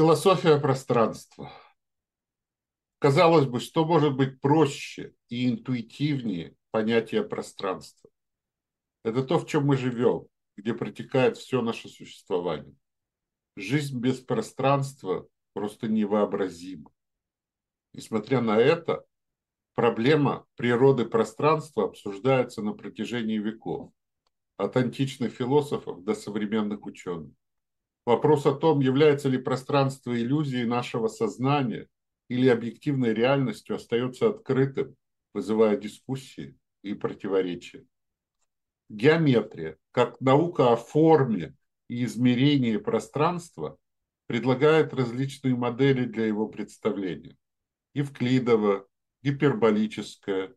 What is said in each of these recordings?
Философия пространства. Казалось бы, что может быть проще и интуитивнее понятия пространства? Это то, в чем мы живем, где протекает все наше существование. Жизнь без пространства просто невообразима. Несмотря на это, проблема природы пространства обсуждается на протяжении веков, от античных философов до современных ученых. Вопрос о том, является ли пространство иллюзией нашего сознания или объективной реальностью, остается открытым, вызывая дискуссии и противоречия. Геометрия, как наука о форме и измерении пространства, предлагает различные модели для его представления. Евклидова, гиперболическая,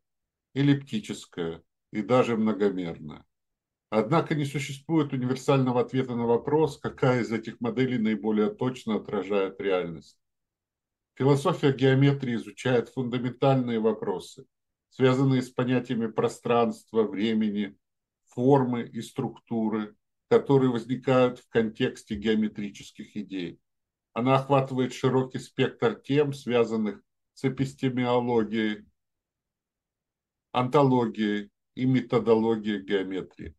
эллиптическая и даже многомерная. Однако не существует универсального ответа на вопрос, какая из этих моделей наиболее точно отражает реальность. Философия геометрии изучает фундаментальные вопросы, связанные с понятиями пространства, времени, формы и структуры, которые возникают в контексте геометрических идей. Она охватывает широкий спектр тем, связанных с эпистемиологией, антологией и методологией геометрии.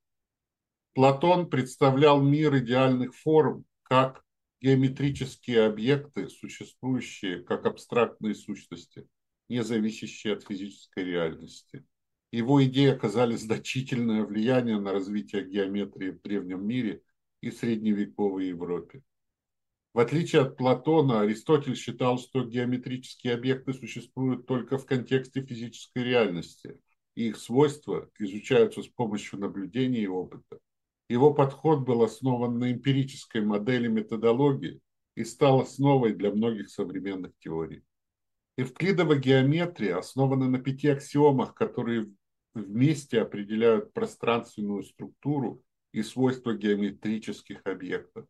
Платон представлял мир идеальных форм как геометрические объекты, существующие как абстрактные сущности, не зависящие от физической реальности. Его идеи оказали значительное влияние на развитие геометрии в древнем мире и средневековой Европе. В отличие от Платона, Аристотель считал, что геометрические объекты существуют только в контексте физической реальности, и их свойства изучаются с помощью наблюдений и опыта. Его подход был основан на эмпирической модели методологии и стал основой для многих современных теорий. Евклидова геометрия основана на пяти аксиомах, которые вместе определяют пространственную структуру и свойства геометрических объектов.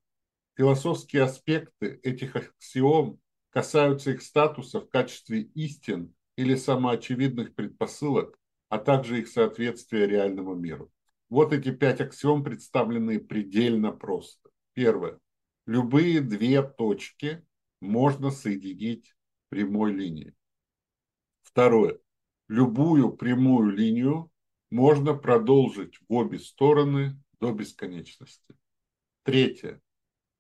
Философские аспекты этих аксиом касаются их статуса в качестве истин или самоочевидных предпосылок, а также их соответствия реальному миру. Вот эти пять аксиом представлены предельно просто. Первое. Любые две точки можно соединить прямой линией. Второе. Любую прямую линию можно продолжить в обе стороны до бесконечности. Третье.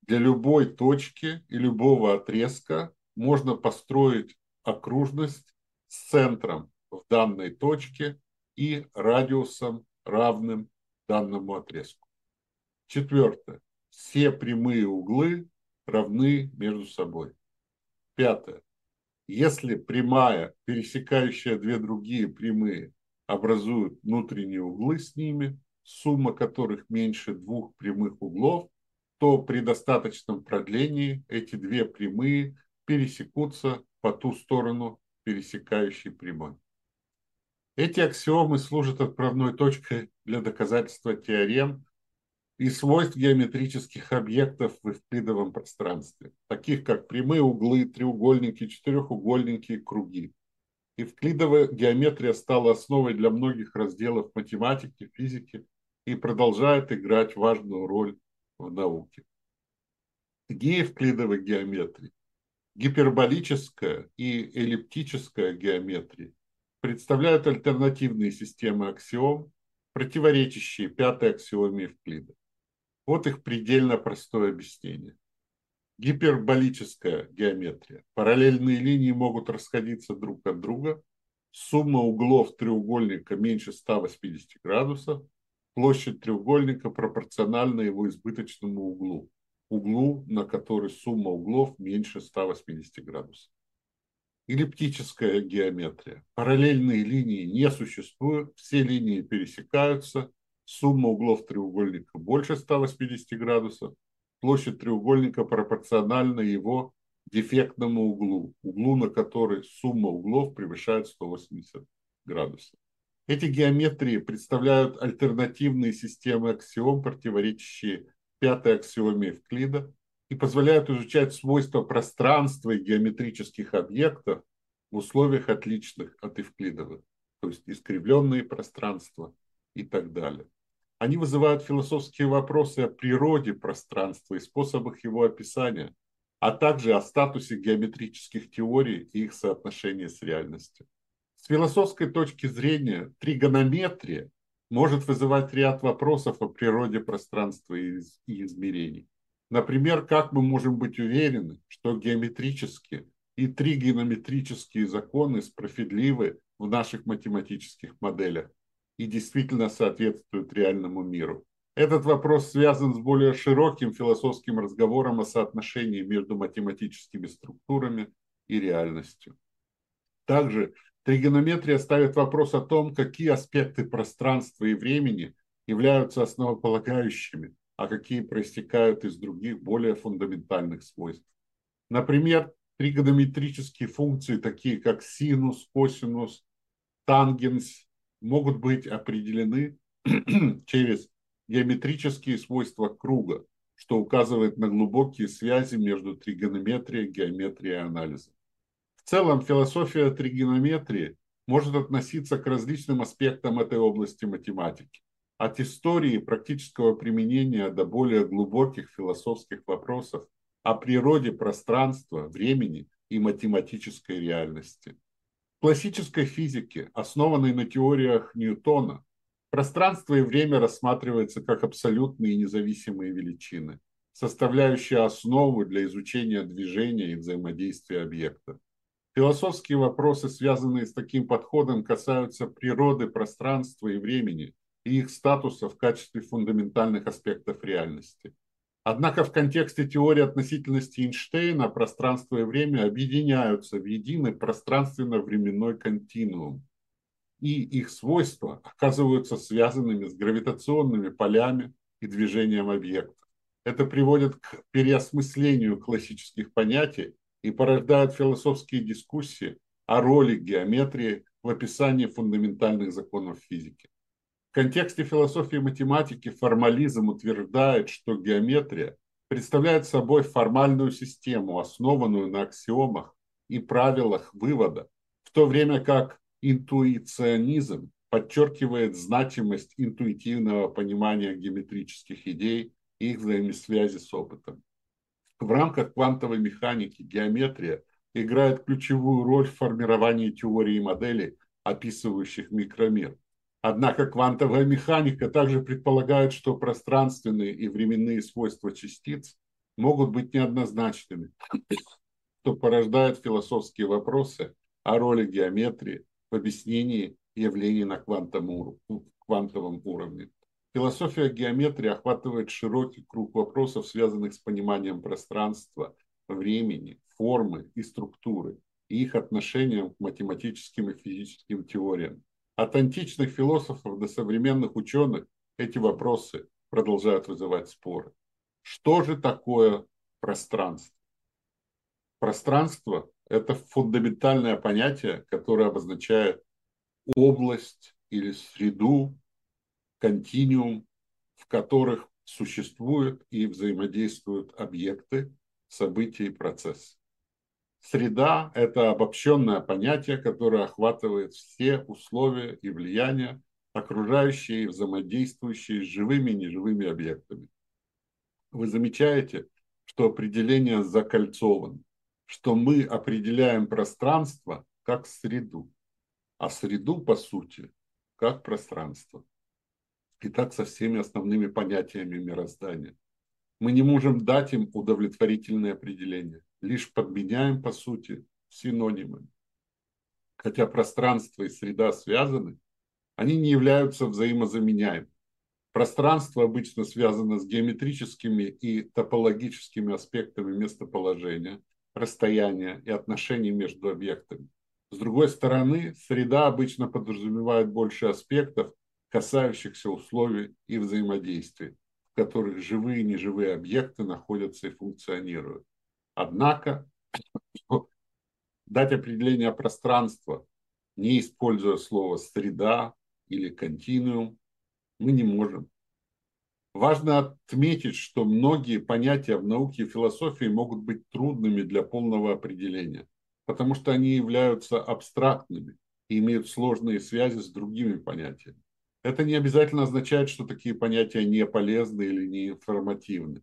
Для любой точки и любого отрезка можно построить окружность с центром в данной точке и радиусом равным данному отрезку. Четвертое. Все прямые углы равны между собой. Пятое. Если прямая, пересекающая две другие прямые, образуют внутренние углы с ними, сумма которых меньше двух прямых углов, то при достаточном продлении эти две прямые пересекутся по ту сторону пересекающей прямой. Эти аксиомы служат отправной точкой для доказательства теорем и свойств геометрических объектов в эвклидовом пространстве, таких как прямые углы, треугольники, четырехугольники круги. Евклидовая геометрия стала основой для многих разделов математики, физики и продолжает играть важную роль в науке. Геевклидовой геометрии, гиперболическая и эллиптическая геометрия представляют альтернативные системы аксиом, противоречащие пятой аксиоме Евклида. Вот их предельно простое объяснение. Гиперболическая геометрия. Параллельные линии могут расходиться друг от друга. Сумма углов треугольника меньше 180 градусов. Площадь треугольника пропорциональна его избыточному углу. Углу, на который сумма углов меньше 180 градусов эллиптическая геометрия. Параллельные линии не существуют, все линии пересекаются, сумма углов треугольника больше 180 градусов, площадь треугольника пропорциональна его дефектному углу, углу, на который сумма углов превышает 180 градусов. Эти геометрии представляют альтернативные системы аксиом, противоречащие пятой аксиоме Евклида, и позволяют изучать свойства пространства и геометрических объектов в условиях отличных от евклидовых, то есть искривленные пространства и так далее. Они вызывают философские вопросы о природе пространства и способах его описания, а также о статусе геометрических теорий и их соотношении с реальностью. С философской точки зрения тригонометрия может вызывать ряд вопросов о природе пространства и измерений. Например, как мы можем быть уверены, что геометрические и тригонометрические законы справедливы в наших математических моделях и действительно соответствуют реальному миру? Этот вопрос связан с более широким философским разговором о соотношении между математическими структурами и реальностью. Также тригонометрия ставит вопрос о том, какие аспекты пространства и времени являются основополагающими, а какие проистекают из других более фундаментальных свойств. Например, тригонометрические функции, такие как синус, косинус, тангенс, могут быть определены через геометрические свойства круга, что указывает на глубокие связи между тригонометрией, геометрией и анализом. В целом, философия тригонометрии может относиться к различным аспектам этой области математики, от истории практического применения до более глубоких философских вопросов о природе пространства, времени и математической реальности. В классической физике, основанной на теориях Ньютона, Пространство и время рассматриваются как абсолютные независимые величины, составляющие основу для изучения движения и взаимодействия объектов. Философские вопросы, связанные с таким подходом, касаются природы пространства и времени и их статуса в качестве фундаментальных аспектов реальности. Однако в контексте теории относительности Эйнштейна пространство и время объединяются в единый пространственно-временной континуум, и их свойства оказываются связанными с гравитационными полями и движением объектов. Это приводит к переосмыслению классических понятий и порождает философские дискуссии о роли геометрии в описании фундаментальных законов физики. Контексте философии математики формализм утверждает, что геометрия представляет собой формальную систему, основанную на аксиомах и правилах вывода, в то время как интуиционизм подчеркивает значимость интуитивного понимания геометрических идей и их взаимосвязи с опытом. В рамках квантовой механики геометрия играет ключевую роль в формировании теории моделей, описывающих микромир. Однако квантовая механика также предполагает, что пространственные и временные свойства частиц могут быть неоднозначными, что порождает философские вопросы о роли геометрии в объяснении явлений на квантовом, квантовом уровне. Философия геометрии охватывает широкий круг вопросов, связанных с пониманием пространства, времени, формы и структуры и их отношением к математическим и физическим теориям. От античных философов до современных ученых эти вопросы продолжают вызывать споры. Что же такое пространство? Пространство это фундаментальное понятие, которое обозначает область или среду, континуум, в которых существуют и взаимодействуют объекты, события и процессы. Среда – это обобщенное понятие, которое охватывает все условия и влияния, окружающие и взаимодействующие с живыми и неживыми объектами. Вы замечаете, что определение закольцовано что мы определяем пространство как среду, а среду, по сути, как пространство. И так со всеми основными понятиями мироздания. Мы не можем дать им удовлетворительное определение, лишь подменяем, по сути, синонимы. Хотя пространство и среда связаны, они не являются взаимозаменяемыми. Пространство обычно связано с геометрическими и топологическими аспектами местоположения – расстояния и отношений между объектами. С другой стороны, среда обычно подразумевает больше аспектов, касающихся условий и взаимодействий, в которых живые и неживые объекты находятся и функционируют. Однако, дать определение пространства, не используя слово «среда» или «континуум», мы не можем. Важно отметить, что многие понятия в науке и философии могут быть трудными для полного определения, потому что они являются абстрактными и имеют сложные связи с другими понятиями. Это не обязательно означает, что такие понятия не полезны или не информативны.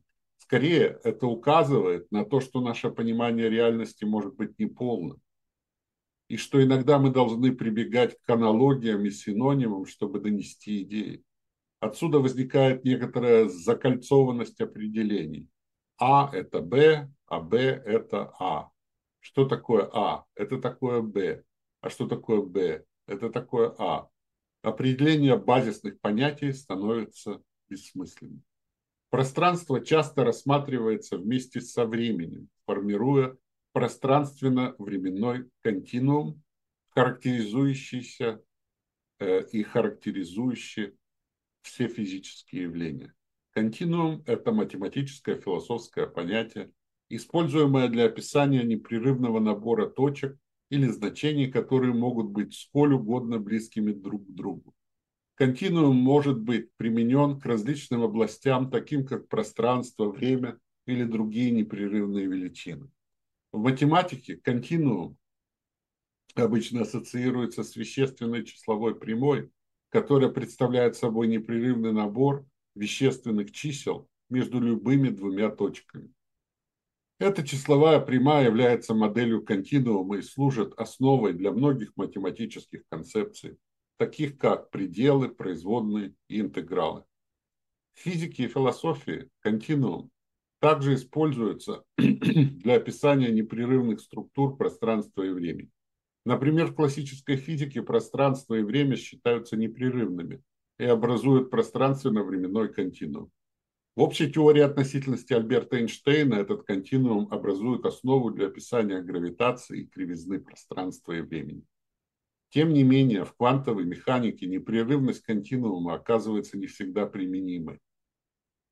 Скорее, это указывает на то, что наше понимание реальности может быть неполным, и что иногда мы должны прибегать к аналогиям и синонимам, чтобы донести идеи. Отсюда возникает некоторая закольцованность определений. А – это Б, а Б – это А. Что такое А? Это такое Б. А что такое Б? Это такое А. Определение базисных понятий становится бессмысленным. Пространство часто рассматривается вместе со временем, формируя пространственно-временной континуум, характеризующийся э, и характеризующий все физические явления. Континуум – это математическое философское понятие, используемое для описания непрерывного набора точек или значений, которые могут быть сколь угодно близкими друг к другу. Континуум может быть применен к различным областям, таким как пространство, время или другие непрерывные величины. В математике континуум обычно ассоциируется с вещественной числовой прямой, которая представляет собой непрерывный набор вещественных чисел между любыми двумя точками. Эта числовая прямая является моделью континуума и служит основой для многих математических концепций, таких как пределы, производные и интегралы. В физике и философии континуум также используется для описания непрерывных структур пространства и времени. Например, в классической физике пространство и время считаются непрерывными и образуют пространственно-временной континуум. В общей теории относительности Альберта Эйнштейна этот континуум образует основу для описания гравитации и кривизны пространства и времени. Тем не менее, в квантовой механике непрерывность континуума оказывается не всегда применимой,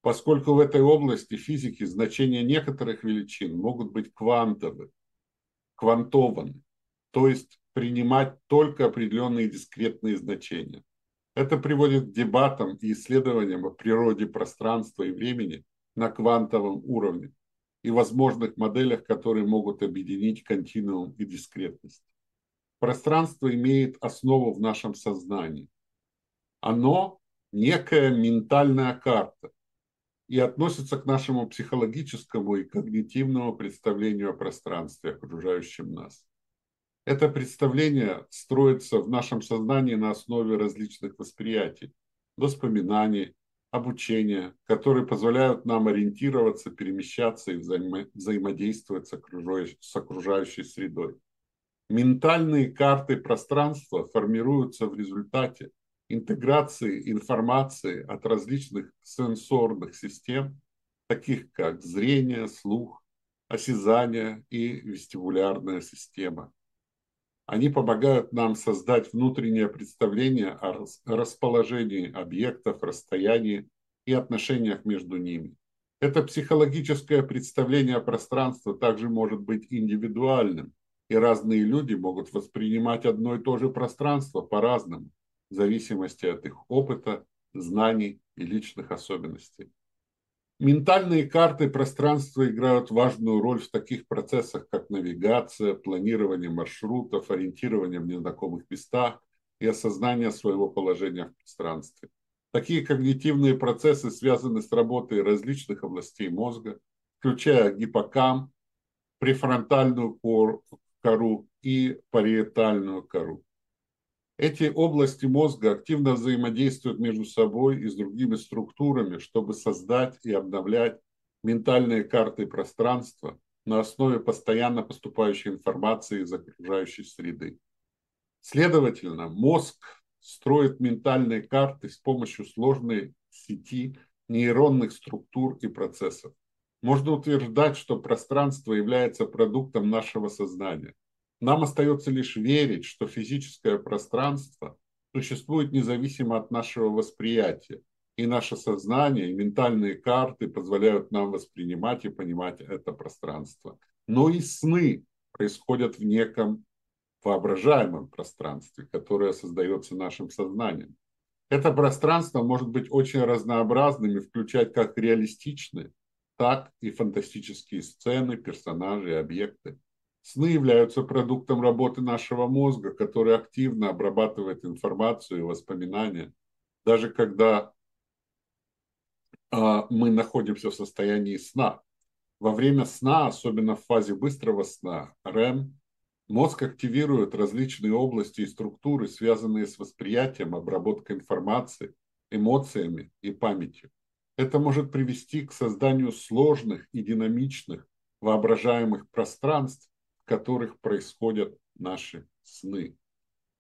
поскольку в этой области физики значения некоторых величин могут быть квантовы, квантованы, то есть принимать только определенные дискретные значения. Это приводит к дебатам и исследованиям о природе пространства и времени на квантовом уровне и возможных моделях, которые могут объединить континуум и дискретность. Пространство имеет основу в нашем сознании. Оно – некая ментальная карта и относится к нашему психологическому и когнитивному представлению о пространстве, окружающем нас. Это представление строится в нашем сознании на основе различных восприятий, воспоминаний, обучения, которые позволяют нам ориентироваться, перемещаться и взаимо взаимодействовать с окружающей средой. Ментальные карты пространства формируются в результате интеграции информации от различных сенсорных систем, таких как зрение, слух, осязание и вестибулярная система. Они помогают нам создать внутреннее представление о расположении объектов, расстоянии и отношениях между ними. Это психологическое представление пространства также может быть индивидуальным, и разные люди могут воспринимать одно и то же пространство по-разному, в зависимости от их опыта, знаний и личных особенностей. Ментальные карты пространства играют важную роль в таких процессах, как навигация, планирование маршрутов, ориентирование в незнакомых местах и осознание своего положения в пространстве. Такие когнитивные процессы связаны с работой различных областей мозга, включая гиппокамп, префронтальную кору, кору и париетальную кору. Эти области мозга активно взаимодействуют между собой и с другими структурами, чтобы создать и обновлять ментальные карты пространства на основе постоянно поступающей информации из окружающей среды. Следовательно, мозг строит ментальные карты с помощью сложной сети нейронных структур и процессов. Можно утверждать, что пространство является продуктом нашего сознания. Нам остается лишь верить, что физическое пространство существует независимо от нашего восприятия, и наше сознание и ментальные карты позволяют нам воспринимать и понимать это пространство. Но и сны происходят в неком воображаемом пространстве, которое создается нашим сознанием. Это пространство может быть очень разнообразным и включать как реалистичные, так и фантастические сцены, персонажи объекты. Сны являются продуктом работы нашего мозга, который активно обрабатывает информацию и воспоминания, даже когда а, мы находимся в состоянии сна. Во время сна, особенно в фазе быстрого сна, REM, мозг активирует различные области и структуры, связанные с восприятием, обработкой информации, эмоциями и памятью. Это может привести к созданию сложных и динамичных воображаемых пространств, в которых происходят наши сны.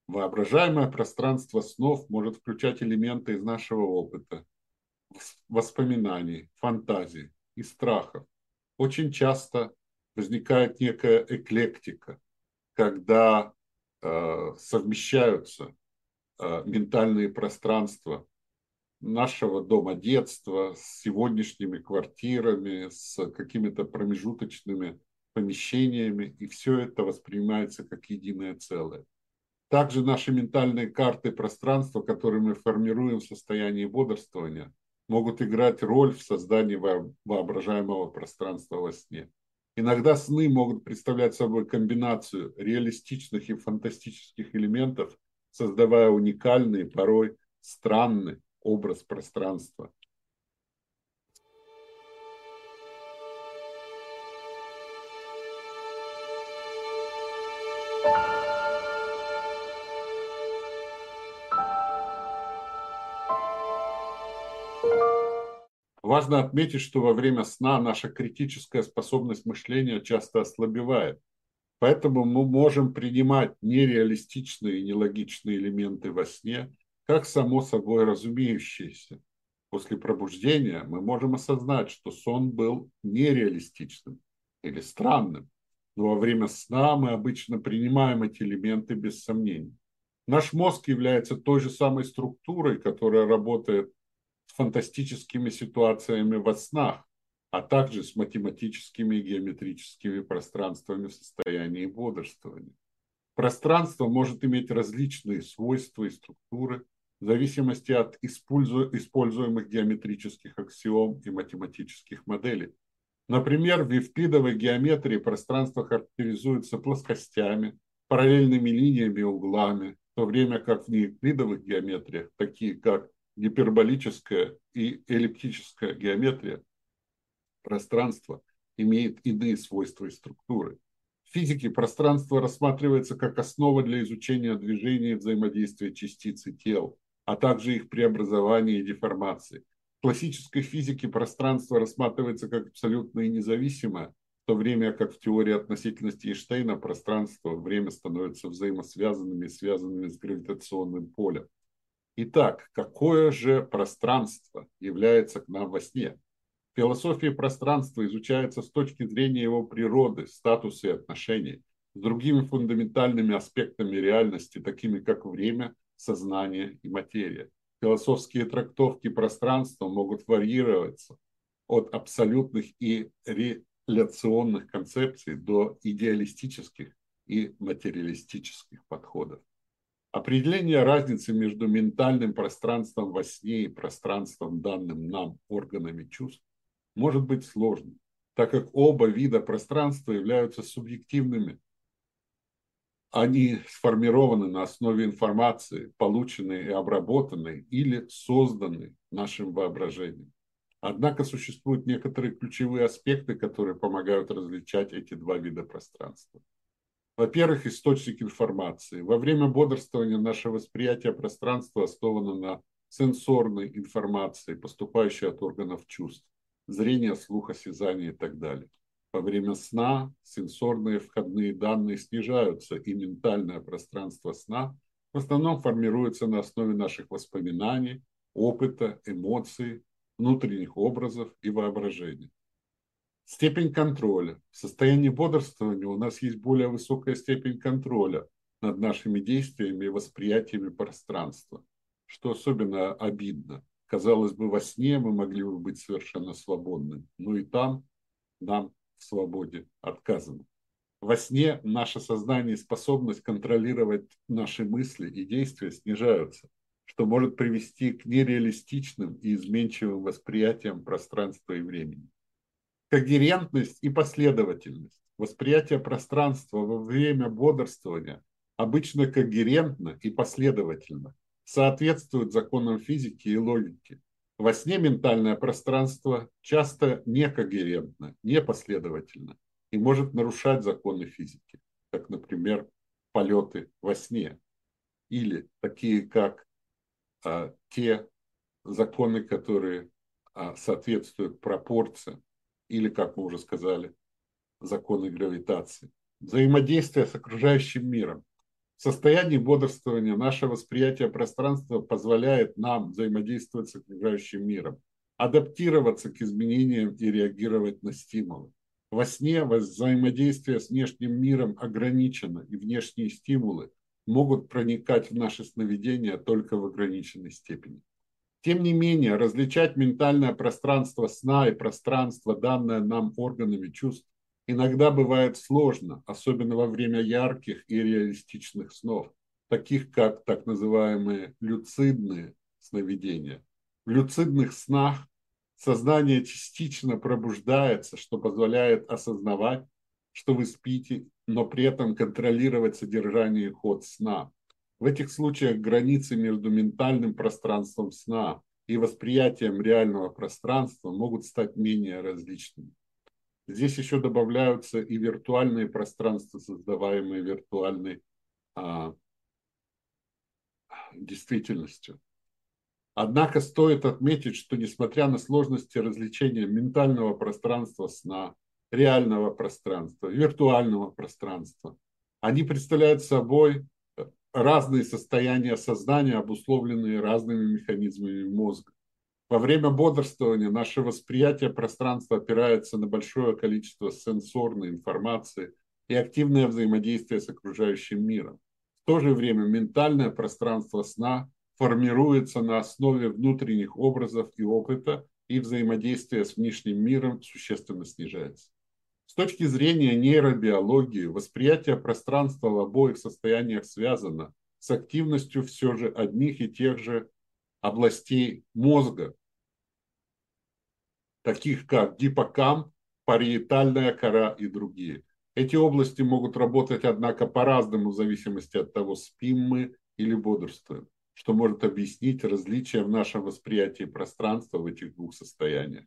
Воображаемое пространство снов может включать элементы из нашего опыта, воспоминаний, фантазий и страхов. Очень часто возникает некая эклектика, когда э, совмещаются э, ментальные пространства нашего дома детства с сегодняшними квартирами, с какими-то промежуточными помещениями, и все это воспринимается как единое целое. Также наши ментальные карты пространства, которые мы формируем в состоянии бодрствования, могут играть роль в создании воображаемого пространства во сне. Иногда сны могут представлять собой комбинацию реалистичных и фантастических элементов, создавая уникальный, порой странный образ пространства. Важно отметить, что во время сна наша критическая способность мышления часто ослабевает. Поэтому мы можем принимать нереалистичные и нелогичные элементы во сне как само собой разумеющееся. После пробуждения мы можем осознать, что сон был нереалистичным или странным, но во время сна мы обычно принимаем эти элементы без сомнений. Наш мозг является той же самой структурой, которая работает с фантастическими ситуациями во снах, а также с математическими и геометрическими пространствами в состоянии бодрствования. Пространство может иметь различные свойства и структуры, в зависимости от используемых геометрических аксиом и математических моделей. Например, в евклидовой геометрии пространство характеризуется плоскостями, параллельными линиями и углами, в то время как в неевклидовых геометриях, такие как гиперболическая и эллиптическая геометрия, пространство имеет иные свойства и структуры. В физике пространство рассматривается как основа для изучения движения и взаимодействия частиц и тел, а также их преобразования и деформации. В классической физике пространство рассматривается как абсолютно и независимое, в то время как в теории относительности Эйнштейна пространство и время становятся взаимосвязанными и связанными с гравитационным полем. Итак, какое же пространство является к нам во сне? В философии пространства изучается с точки зрения его природы, статуса и отношений с другими фундаментальными аспектами реальности, такими как время, сознание и материя. Философские трактовки пространства могут варьироваться от абсолютных и реляционных концепций до идеалистических и материалистических подходов. Определение разницы между ментальным пространством во сне и пространством, данным нам органами чувств, может быть сложным, так как оба вида пространства являются субъективными они сформированы на основе информации, полученной и обработанной или созданной нашим воображением. Однако существуют некоторые ключевые аспекты, которые помогают различать эти два вида пространства. Во-первых, источник информации. Во время бодрствования наше восприятие пространства основано на сенсорной информации, поступающей от органов чувств, зрения, слуха, осязания и так далее. Во время сна сенсорные входные данные снижаются, и ментальное пространство сна в основном формируется на основе наших воспоминаний, опыта, эмоций, внутренних образов и воображения. Степень контроля. В состоянии бодрствования у нас есть более высокая степень контроля над нашими действиями и восприятиями пространства, что особенно обидно. Казалось бы, во сне мы могли бы быть совершенно свободны, но и там нам в свободе отказано. Во сне наше сознание и способность контролировать наши мысли и действия снижаются, что может привести к нереалистичным и изменчивым восприятиям пространства и времени. Когерентность и последовательность. Восприятие пространства во время бодрствования обычно когерентно и последовательно, соответствует законам физики и логики. Во сне ментальное пространство часто некогерентно, непоследовательно и может нарушать законы физики, как, например, полеты во сне, или такие, как а, те законы, которые а, соответствуют пропорциям, или, как мы уже сказали, законы гравитации. Взаимодействие с окружающим миром. В состоянии бодрствования наше восприятие пространства позволяет нам взаимодействовать с окружающим миром, адаптироваться к изменениям и реагировать на стимулы. Во сне взаимодействие с внешним миром ограничено, и внешние стимулы могут проникать в наши сновидения только в ограниченной степени. Тем не менее, различать ментальное пространство сна и пространство, данное нам органами чувств, иногда бывает сложно, особенно во время ярких и реалистичных снов, таких как так называемые люцидные сновидения. В люцидных снах сознание частично пробуждается, что позволяет осознавать, что вы спите, но при этом контролировать содержание и ход сна. В этих случаях границы между ментальным пространством сна и восприятием реального пространства могут стать менее различными. Здесь еще добавляются и виртуальные пространства, создаваемые виртуальной а, действительностью. Однако стоит отметить, что несмотря на сложности развлечения ментального пространства сна, реального пространства, виртуального пространства, они представляют собой разные состояния сознания, обусловленные разными механизмами мозга. Во время бодрствования наше восприятие пространства опирается на большое количество сенсорной информации и активное взаимодействие с окружающим миром. В то же время ментальное пространство сна формируется на основе внутренних образов и опыта, и взаимодействие с внешним миром существенно снижается. С точки зрения нейробиологии, восприятие пространства в обоих состояниях связано с активностью все же одних и тех же областей мозга, таких как гиппокамп, париетальная кора и другие. Эти области могут работать, однако, по-разному в зависимости от того, спим мы или бодрствуем, что может объяснить различия в нашем восприятии пространства в этих двух состояниях.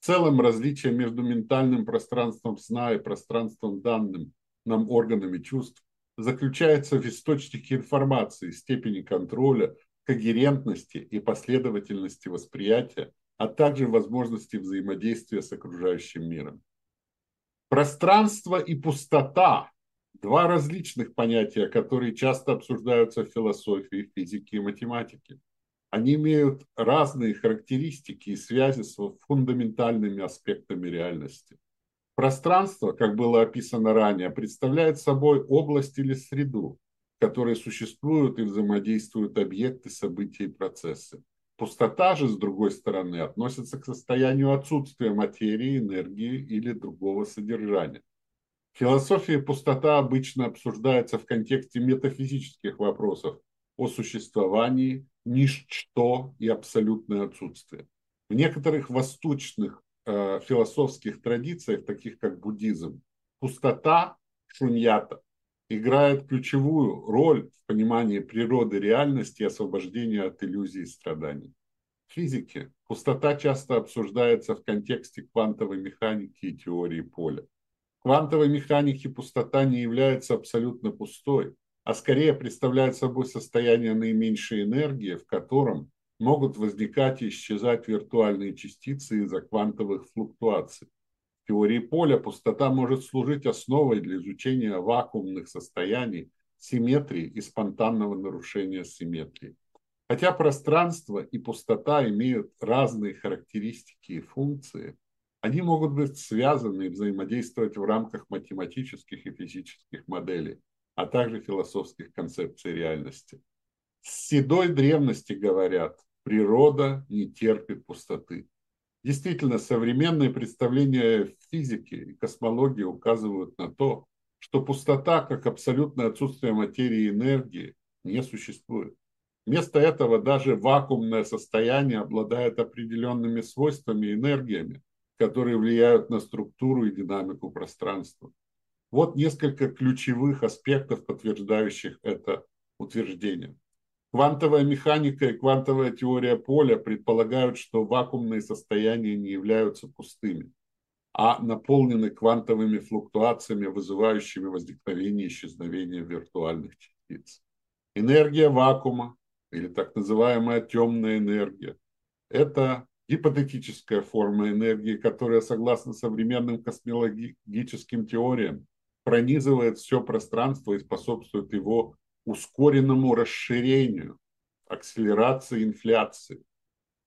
В целом, различие между ментальным пространством сна и пространством данным нам органами чувств заключается в источнике информации, степени контроля, когерентности и последовательности восприятия, а также возможности взаимодействия с окружающим миром. Пространство и пустота – два различных понятия, которые часто обсуждаются в философии, физике и математике. Они имеют разные характеристики и связи с фундаментальными аспектами реальности. Пространство, как было описано ранее, представляет собой область или среду, которой существуют и взаимодействуют объекты, события и процессы. Пустота же, с другой стороны, относится к состоянию отсутствия материи, энергии или другого содержания. В философии пустота обычно обсуждается в контексте метафизических вопросов о существовании, ничто и абсолютное отсутствие. В некоторых восточных э, философских традициях, таких как буддизм, пустота, шуньята, играет ключевую роль в понимании природы реальности и освобождения от иллюзий и страданий. В физике пустота часто обсуждается в контексте квантовой механики и теории поля. В квантовой механике пустота не является абсолютно пустой, а скорее представляет собой состояние наименьшей энергии, в котором могут возникать и исчезать виртуальные частицы из-за квантовых флуктуаций теории поля пустота может служить основой для изучения вакуумных состояний, симметрии и спонтанного нарушения симметрии. Хотя пространство и пустота имеют разные характеристики и функции, они могут быть связаны и взаимодействовать в рамках математических и физических моделей, а также философских концепций реальности. С седой древности говорят, природа не терпит пустоты. Действительно, современные представления физики и космологии указывают на то, что пустота, как абсолютное отсутствие материи и энергии, не существует. Вместо этого даже вакуумное состояние обладает определенными свойствами и энергиями, которые влияют на структуру и динамику пространства. Вот несколько ключевых аспектов, подтверждающих это утверждение. Квантовая механика и квантовая теория поля предполагают, что вакуумные состояния не являются пустыми, а наполнены квантовыми флуктуациями, вызывающими возникновение и исчезновение виртуальных частиц. Энергия вакуума или так называемая темная энергия – это гипотетическая форма энергии, которая, согласно современным космологическим теориям, пронизывает все пространство и способствует его ускоренному расширению, акселерации инфляции.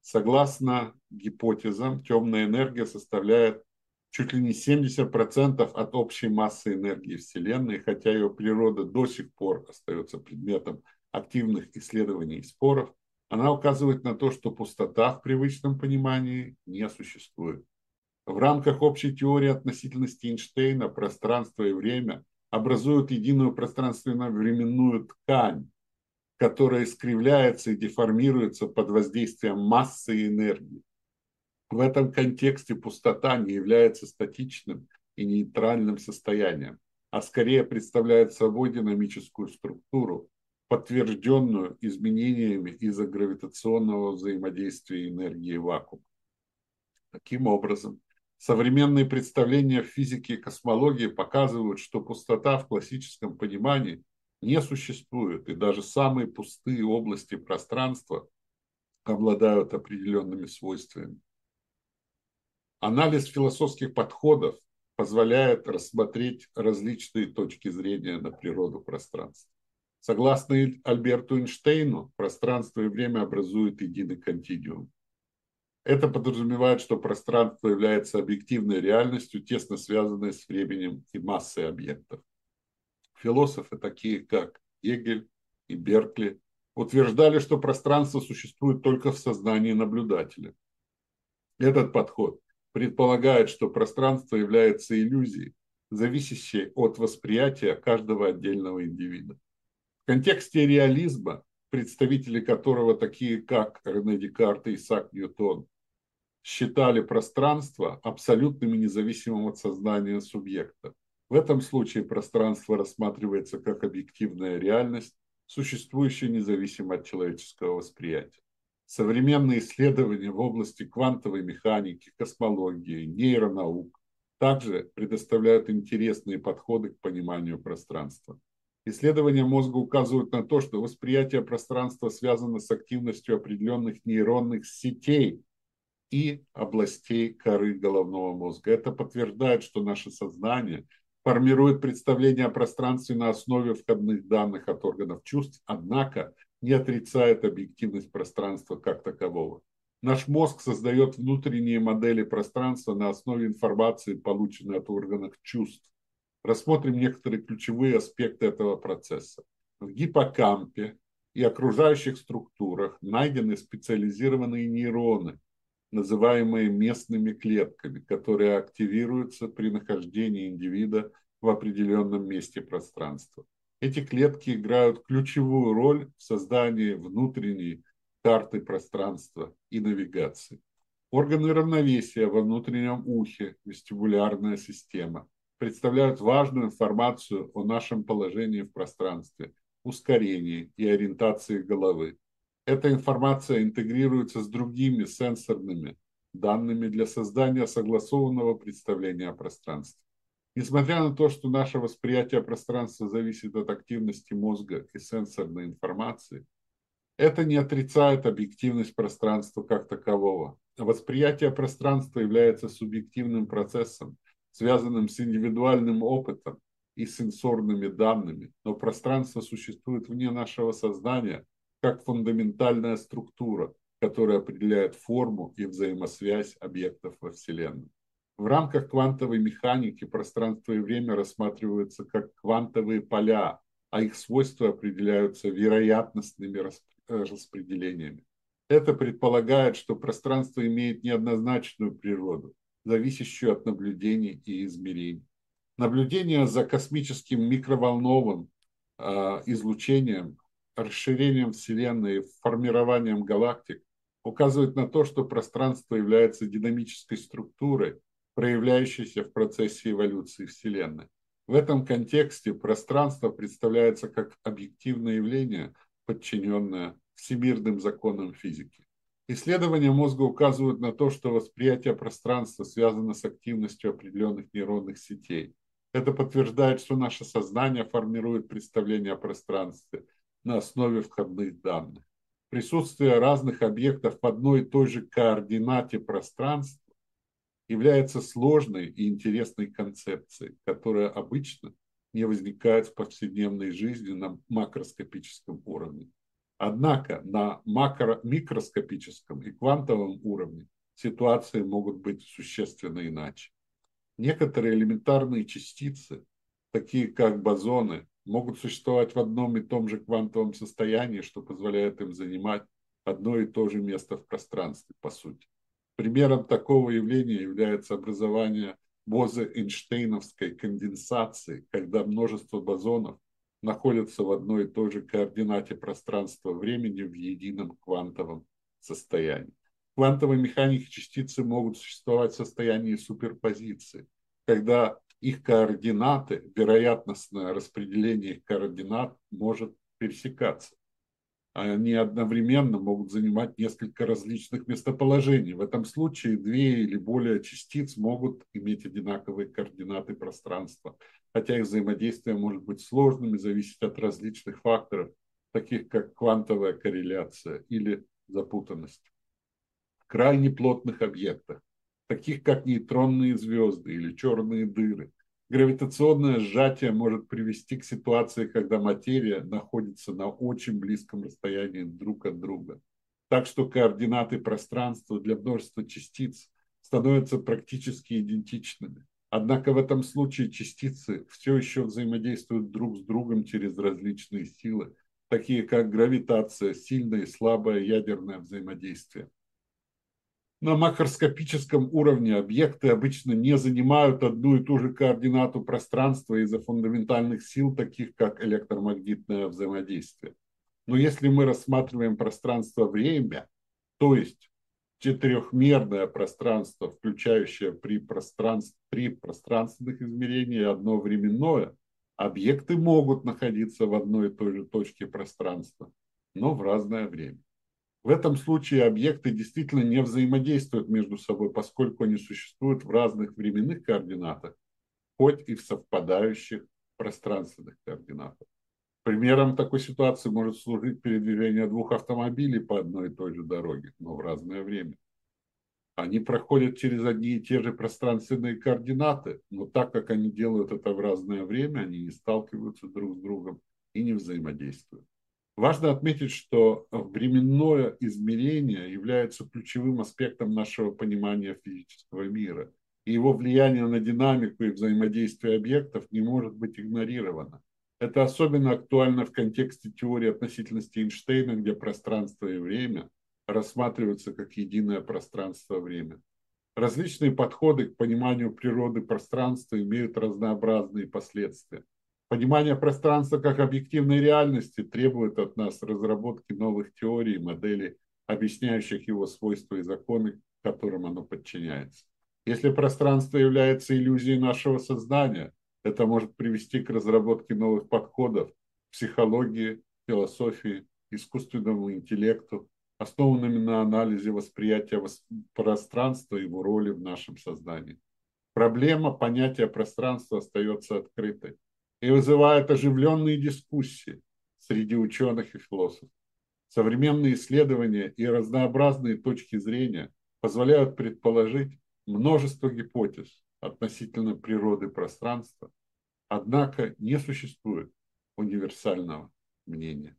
Согласно гипотезам, темная энергия составляет чуть ли не 70% от общей массы энергии Вселенной, хотя ее природа до сих пор остается предметом активных исследований и споров, она указывает на то, что пустота в привычном понимании не существует. В рамках общей теории относительности Эйнштейна пространство и время образуют единую пространственно-временную ткань, которая искривляется и деформируется под воздействием массы и энергии. В этом контексте пустота не является статичным и нейтральным состоянием, а скорее представляет собой динамическую структуру, подтвержденную изменениями из-за гравитационного взаимодействия энергии вакуума. Таким образом, современные представления в физике и космологии показывают, что пустота в классическом понимании не существует, и даже самые пустые области пространства обладают определенными свойствами. Анализ философских подходов позволяет рассмотреть различные точки зрения на природу пространства. Согласно Альберту Эйнштейну, пространство и время образуют единый континуум. Это подразумевает, что пространство является объективной реальностью, тесно связанной с временем и массой объектов. Философы, такие как Гегель и Беркли, утверждали, что пространство существует только в сознании наблюдателя. Этот подход предполагает, что пространство является иллюзией, зависящей от восприятия каждого отдельного индивида. В контексте реализма, представители которого такие как Рене Декарт и Исаак Ньютон, считали пространство абсолютным и независимым от сознания субъекта. В этом случае пространство рассматривается как объективная реальность, существующая независимо от человеческого восприятия. Современные исследования в области квантовой механики, космологии, нейронаук также предоставляют интересные подходы к пониманию пространства. Исследования мозга указывают на то, что восприятие пространства связано с активностью определенных нейронных сетей и областей коры головного мозга. Это подтверждает, что наше сознание формирует представление о пространстве на основе входных данных от органов чувств, однако не отрицает объективность пространства как такового. Наш мозг создает внутренние модели пространства на основе информации, полученной от органов чувств. Рассмотрим некоторые ключевые аспекты этого процесса. В гиппокампе и окружающих структурах найдены специализированные нейроны, называемые местными клетками, которые активируются при нахождении индивида в определенном месте пространства. Эти клетки играют ключевую роль в создании внутренней карты пространства и навигации. Органы равновесия во внутреннем ухе, вестибулярная система, представляют важную информацию о нашем положении в пространстве, ускорении и ориентации головы. Эта информация интегрируется с другими сенсорными данными для создания согласованного представления о пространстве. Несмотря на то, что наше восприятие пространства зависит от активности мозга и сенсорной информации, это не отрицает объективность пространства как такового. Восприятие пространства является субъективным процессом, связанным с индивидуальным опытом и сенсорными данными, но пространство существует вне нашего сознания как фундаментальная структура, которая определяет форму и взаимосвязь объектов во Вселенной. В рамках квантовой механики пространство и время рассматриваются как квантовые поля, а их свойства определяются вероятностными э, распределениями. Это предполагает, что пространство имеет неоднозначную природу, зависящую от наблюдений и измерений. Наблюдение за космическим микроволновым э, излучением, расширением Вселенной, формированием галактик указывает на то, что пространство является динамической структурой, проявляющейся в процессе эволюции Вселенной. В этом контексте пространство представляется как объективное явление, подчиненная всемирным законам физики. Исследования мозга указывают на то, что восприятие пространства связано с активностью определенных нейронных сетей. Это подтверждает, что наше сознание формирует представление о пространстве на основе входных данных. Присутствие разных объектов в одной и той же координате пространства является сложной и интересной концепцией, которая обычно не возникает в повседневной жизни на макроскопическом уровне. Однако на макро, микроскопическом и квантовом уровне ситуации могут быть существенно иначе. Некоторые элементарные частицы, такие как бозоны, могут существовать в одном и том же квантовом состоянии, что позволяет им занимать одно и то же место в пространстве, по сути. Примером такого явления является образование Бозе-Эйнштейновской конденсации, когда множество бозонов находятся в одной и той же координате пространства-времени в едином квантовом состоянии. В квантовой механике частицы могут существовать в состоянии суперпозиции, когда их координаты, вероятностное распределение их координат может пересекаться. Они одновременно могут занимать несколько различных местоположений. В этом случае две или более частиц могут иметь одинаковые координаты пространства, хотя их взаимодействие может быть сложным и зависеть от различных факторов, таких как квантовая корреляция или запутанность. В крайне плотных объектах таких как нейтронные звезды или черные дыры. Гравитационное сжатие может привести к ситуации, когда материя находится на очень близком расстоянии друг от друга. Так что координаты пространства для множества частиц становятся практически идентичными. Однако в этом случае частицы все еще взаимодействуют друг с другом через различные силы, такие как гравитация, сильное и слабое ядерное взаимодействие. На макроскопическом уровне объекты обычно не занимают одну и ту же координату пространства из-за фундаментальных сил, таких как электромагнитное взаимодействие. Но если мы рассматриваем пространство-время, то есть четырехмерное пространство, включающее при, пространств, три пространственных измерения одно временное, объекты могут находиться в одной и той же точке пространства, но в разное время. В этом случае объекты действительно не взаимодействуют между собой, поскольку они существуют в разных временных координатах, хоть и в совпадающих пространственных координатах. Примером такой ситуации может служить передвижение двух автомобилей по одной и той же дороге, но в разное время. Они проходят через одни и те же пространственные координаты, но так как они делают это в разное время, они не сталкиваются друг с другом и не взаимодействуют. Важно отметить, что временное измерение является ключевым аспектом нашего понимания физического мира, и его влияние на динамику и взаимодействие объектов не может быть игнорировано. Это особенно актуально в контексте теории относительности Эйнштейна, где пространство и время рассматриваются как единое пространство-время. Различные подходы к пониманию природы пространства имеют разнообразные последствия. Понимание пространства как объективной реальности требует от нас разработки новых теорий и моделей, объясняющих его свойства и законы, которым оно подчиняется. Если пространство является иллюзией нашего сознания, это может привести к разработке новых подходов психологии, философии, искусственному интеллекту, основанными на анализе восприятия пространства и его роли в нашем сознании. Проблема понятия пространства остается открытой и вызывает оживленные дискуссии среди ученых и философов. Современные исследования и разнообразные точки зрения позволяют предположить множество гипотез относительно природы пространства, однако не существует универсального мнения.